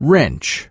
wrench.